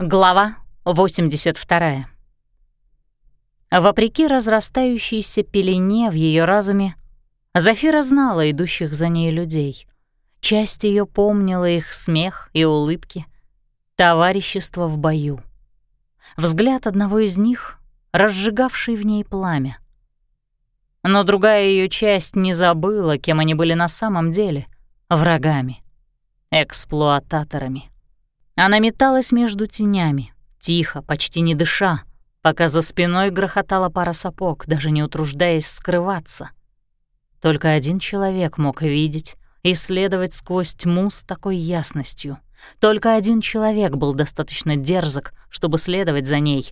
Глава 82. Вопреки разрастающейся пелене в ее разуме, Зафира знала идущих за ней людей. Часть ее помнила их смех и улыбки, товарищество в бою. Взгляд одного из них, разжигавший в ней пламя. Но другая ее часть не забыла, кем они были на самом деле — врагами, эксплуататорами. Она металась между тенями, тихо, почти не дыша, пока за спиной грохотала пара сапог, даже не утруждаясь скрываться. Только один человек мог видеть и следовать сквозь тьму с такой ясностью. Только один человек был достаточно дерзок, чтобы следовать за ней.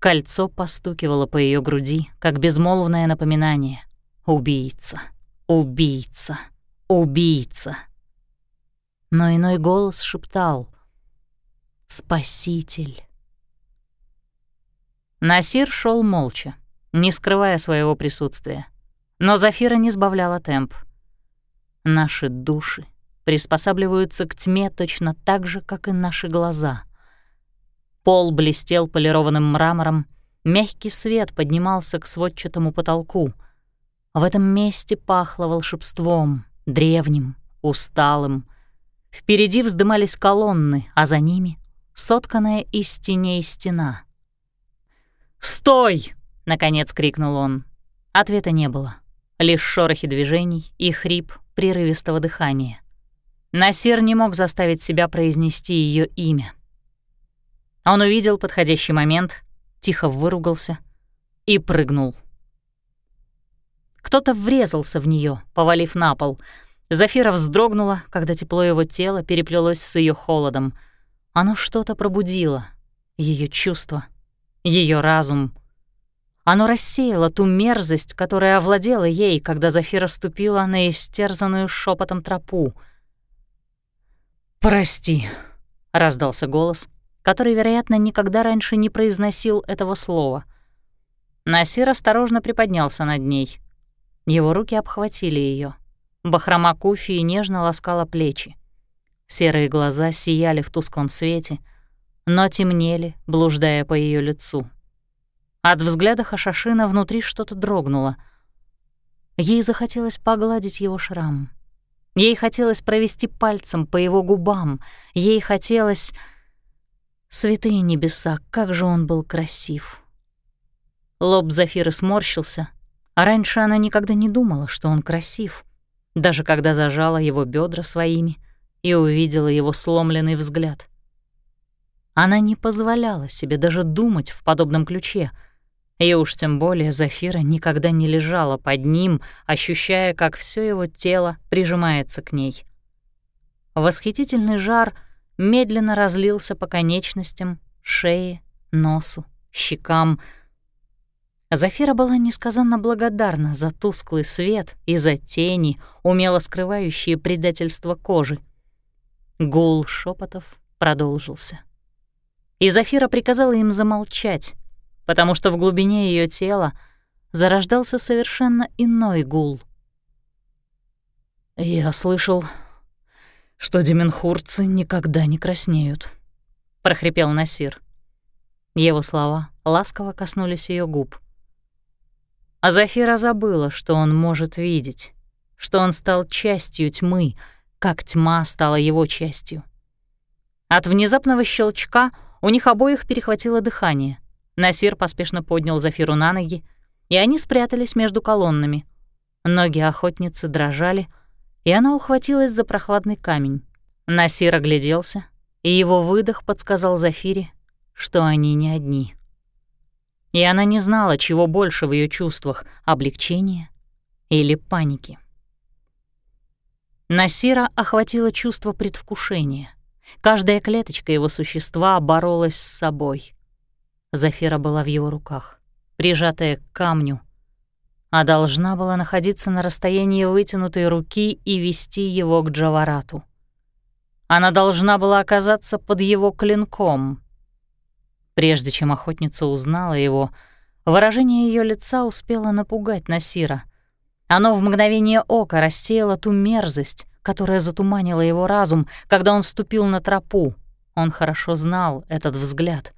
Кольцо постукивало по ее груди, как безмолвное напоминание. «Убийца! Убийца! Убийца!» Но иной голос шептал «Спаситель!» Насир шел молча, не скрывая своего присутствия. Но Зафира не сбавляла темп. Наши души приспосабливаются к тьме точно так же, как и наши глаза. Пол блестел полированным мрамором, мягкий свет поднимался к сводчатому потолку. В этом месте пахло волшебством, древним, усталым. Впереди вздымались колонны, а за ними — сотканная из теней стена. «Стой!» — наконец крикнул он. Ответа не было. Лишь шорохи движений и хрип прерывистого дыхания. Насир не мог заставить себя произнести ее имя. Он увидел подходящий момент, тихо выругался и прыгнул. Кто-то врезался в нее, повалив на пол. Зафира вздрогнула, когда тепло его тела переплелось с ее холодом. Оно что-то пробудило. ее чувства, ее разум — оно рассеяло ту мерзость, которая овладела ей, когда Зафира ступила на истерзанную шепотом тропу. «Прости», — раздался голос, который, вероятно, никогда раньше не произносил этого слова. Насир осторожно приподнялся над ней. Его руки обхватили ее. Бахрома Куфии нежно ласкала плечи. Серые глаза сияли в тусклом свете, но темнели, блуждая по ее лицу. От взгляда Хашашина внутри что-то дрогнуло. Ей захотелось погладить его шрам. Ей хотелось провести пальцем по его губам. Ей хотелось... Святые небеса, как же он был красив. Лоб Зафиры сморщился, а раньше она никогда не думала, что он красив, даже когда зажала его бедра своими и увидела его сломленный взгляд. Она не позволяла себе даже думать в подобном ключе — и уж тем более Зафира никогда не лежала под ним, ощущая, как все его тело прижимается к ней. Восхитительный жар медленно разлился по конечностям, шее, носу, щекам. Зафира была несказанно благодарна за тусклый свет и за тени, умело скрывающие предательство кожи. Гул шепотов продолжился. И Зафира приказала им замолчать, потому что в глубине ее тела зарождался совершенно иной гул. «Я слышал, что деменхурцы никогда не краснеют», — прохрипел Насир. Его слова ласково коснулись ее губ. А Зафира забыла, что он может видеть, что он стал частью тьмы, как тьма стала его частью. От внезапного щелчка у них обоих перехватило дыхание. Насир поспешно поднял Зафиру на ноги, и они спрятались между колоннами. Ноги охотницы дрожали, и она ухватилась за прохладный камень. Насир огляделся, и его выдох подсказал Зафире, что они не одни. И она не знала, чего больше в ее чувствах — облегчения или паники. Насира охватило чувство предвкушения. Каждая клеточка его существа боролась с собой. Зафира была в его руках, прижатая к камню, а должна была находиться на расстоянии вытянутой руки и вести его к Джаварату. Она должна была оказаться под его клинком. Прежде чем охотница узнала его, выражение ее лица успело напугать Насира. Оно в мгновение ока рассеяло ту мерзость, которая затуманила его разум, когда он ступил на тропу, Он хорошо знал этот взгляд,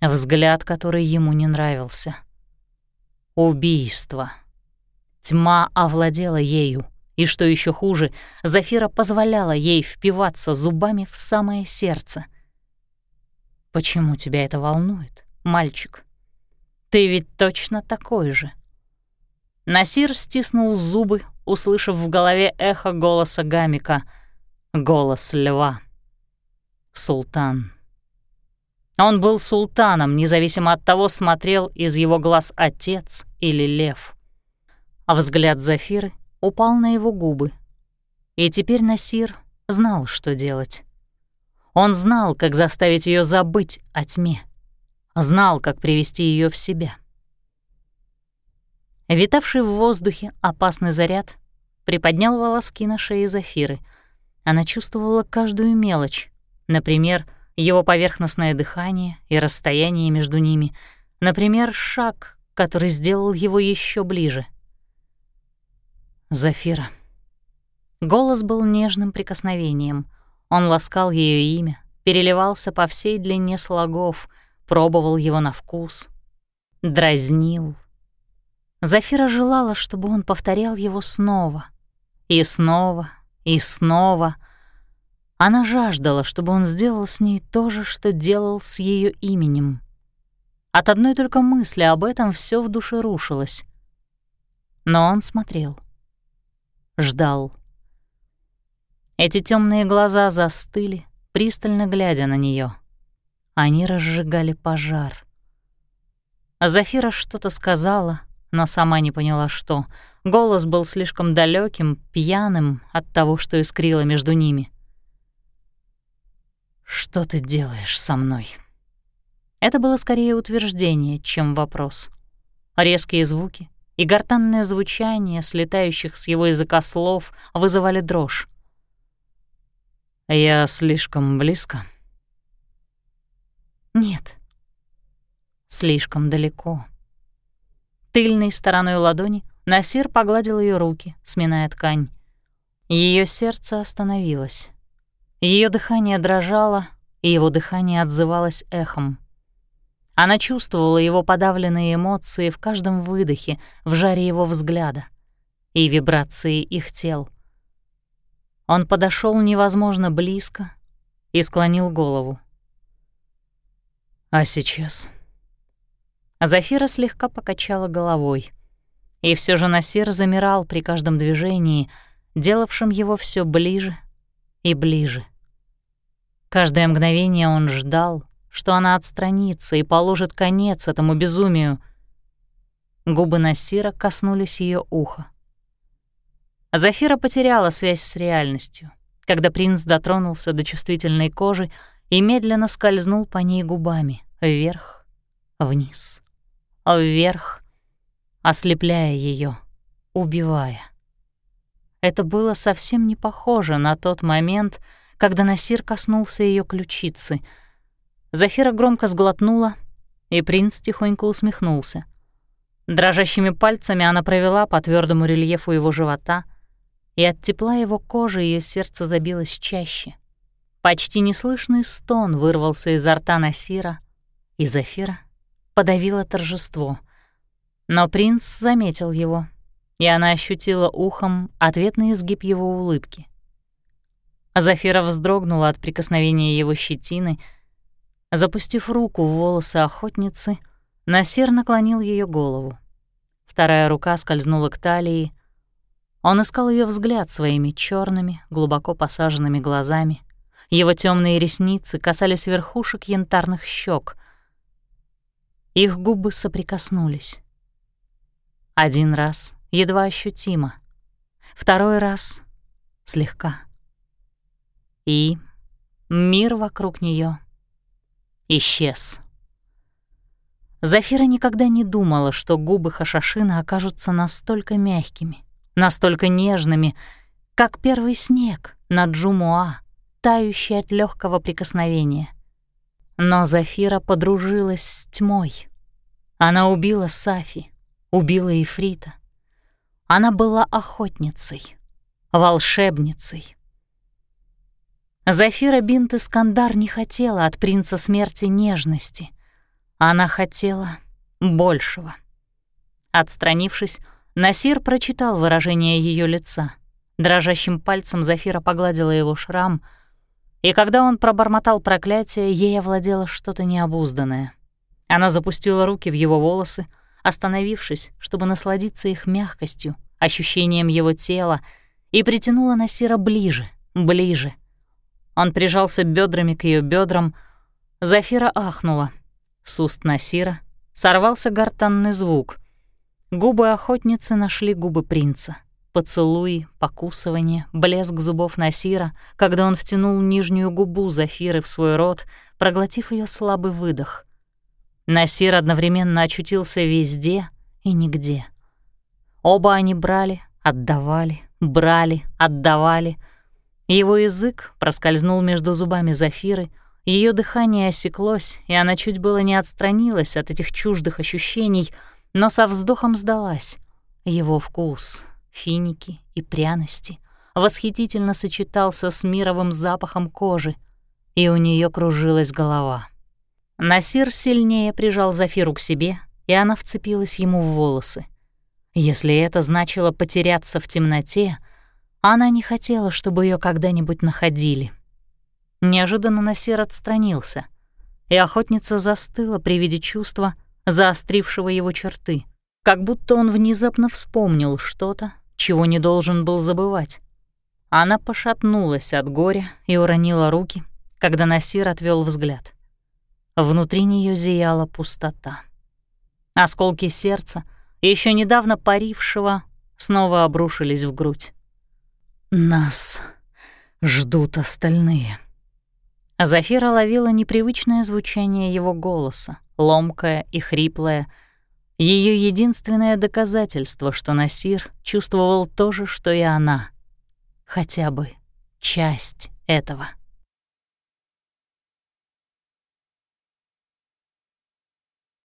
взгляд, который ему не нравился. Убийство. Тьма овладела ею, и, что еще хуже, Зафира позволяла ей впиваться зубами в самое сердце. «Почему тебя это волнует, мальчик? Ты ведь точно такой же». Насир стиснул зубы, услышав в голове эхо голоса Гамика, голос льва. Султан. Он был султаном, независимо от того, смотрел из его глаз отец или лев. А взгляд Зафиры упал на его губы. И теперь Насир знал, что делать. Он знал, как заставить ее забыть о тьме. Знал, как привести ее в себя. Витавший в воздухе опасный заряд приподнял волоски на шее Зафиры. Она чувствовала каждую мелочь, например, его поверхностное дыхание и расстояние между ними, например, шаг, который сделал его еще ближе. Зафира. Голос был нежным прикосновением. Он ласкал ее имя, переливался по всей длине слогов, пробовал его на вкус, дразнил. Зафира желала, чтобы он повторял его снова, и снова, и снова. Она жаждала, чтобы он сделал с ней то же, что делал с ее именем. От одной только мысли об этом все в душе рушилось. Но он смотрел — ждал. Эти темные глаза застыли, пристально глядя на нее. Они разжигали пожар. Зафира что-то сказала, но сама не поняла, что. Голос был слишком далеким, пьяным от того, что искрило между ними. «Что ты делаешь со мной?» Это было скорее утверждение, чем вопрос. Резкие звуки, и гортанное звучание слетающих с его языка слов вызывали дрожь. «Я слишком близко?» «Нет, слишком далеко». Тыльной стороной ладони Насир погладил ее руки, сминая ткань. Ее сердце остановилось. Ее дыхание дрожало, и его дыхание отзывалось эхом. Она чувствовала его подавленные эмоции в каждом выдохе, в жаре его взгляда и вибрации их тел. Он подошел невозможно близко и склонил голову. «А сейчас?» Зафира слегка покачала головой. И все же Насир замирал при каждом движении, делавшем его все ближе и ближе. Каждое мгновение он ждал, что она отстранится и положит конец этому безумию. Губы Насира коснулись ее уха. Зафира потеряла связь с реальностью, когда принц дотронулся до чувствительной кожи и медленно скользнул по ней губами вверх, вниз, вверх, ослепляя ее, убивая. Это было совсем не похоже на тот момент, когда Насир коснулся ее ключицы — Зафира громко сглотнула, и принц тихонько усмехнулся. Дрожащими пальцами она провела по твердому рельефу его живота, и от тепла его кожи ее сердце забилось чаще. Почти неслышный стон вырвался изо рта Насира, и Зафира подавила торжество. Но принц заметил его, и она ощутила ухом ответный изгиб его улыбки. Зафира вздрогнула от прикосновения его щетины — Запустив руку в волосы охотницы, Насер наклонил ее голову. Вторая рука скользнула к талии. Он искал ее взгляд своими черными, глубоко посаженными глазами. Его темные ресницы касались верхушек янтарных щек. Их губы соприкоснулись. Один раз едва ощутимо, второй раз слегка. И мир вокруг нее исчез. Зафира никогда не думала, что губы Хашашина окажутся настолько мягкими, настолько нежными, как первый снег на Джумуа, тающий от легкого прикосновения. Но Зафира подружилась с тьмой. Она убила Сафи, убила Ифрита. Она была охотницей, волшебницей. Зафира бинт Искандар не хотела от принца смерти нежности. Она хотела большего. Отстранившись, Насир прочитал выражение ее лица. Дрожащим пальцем Зафира погладила его шрам, и когда он пробормотал проклятие, ей овладело что-то необузданное. Она запустила руки в его волосы, остановившись, чтобы насладиться их мягкостью, ощущением его тела, и притянула Насира ближе, ближе — он прижался бедрами к ее бедрам. Зафира ахнула. С уст Насира сорвался гортанный звук. Губы охотницы нашли губы принца. Поцелуи, покусывание, блеск зубов Насира, когда он втянул нижнюю губу Зафиры в свой рот, проглотив ее слабый выдох. Насир одновременно очутился везде и нигде. Оба они брали, отдавали, брали, отдавали — его язык проскользнул между зубами Зафиры, ее дыхание осеклось, и она чуть было не отстранилась от этих чуждых ощущений, но со вздохом сдалась. Его вкус, финики и пряности восхитительно сочетался с мировым запахом кожи, и у нее кружилась голова. Насир сильнее прижал Зафиру к себе, и она вцепилась ему в волосы. Если это значило потеряться в темноте — она не хотела, чтобы ее когда-нибудь находили. Неожиданно Насир отстранился, и охотница застыла при виде чувства, заострившего его черты, как будто он внезапно вспомнил что-то, чего не должен был забывать. Она пошатнулась от горя и уронила руки, когда Насир отвел взгляд. Внутри нее зияла пустота. Осколки сердца, еще недавно парившего, снова обрушились в грудь. Нас ждут остальные. Зафира ловила непривычное звучание его голоса, ломкое и хриплое. Ее единственное доказательство, что Насир чувствовал то же, что и она. Хотя бы часть этого.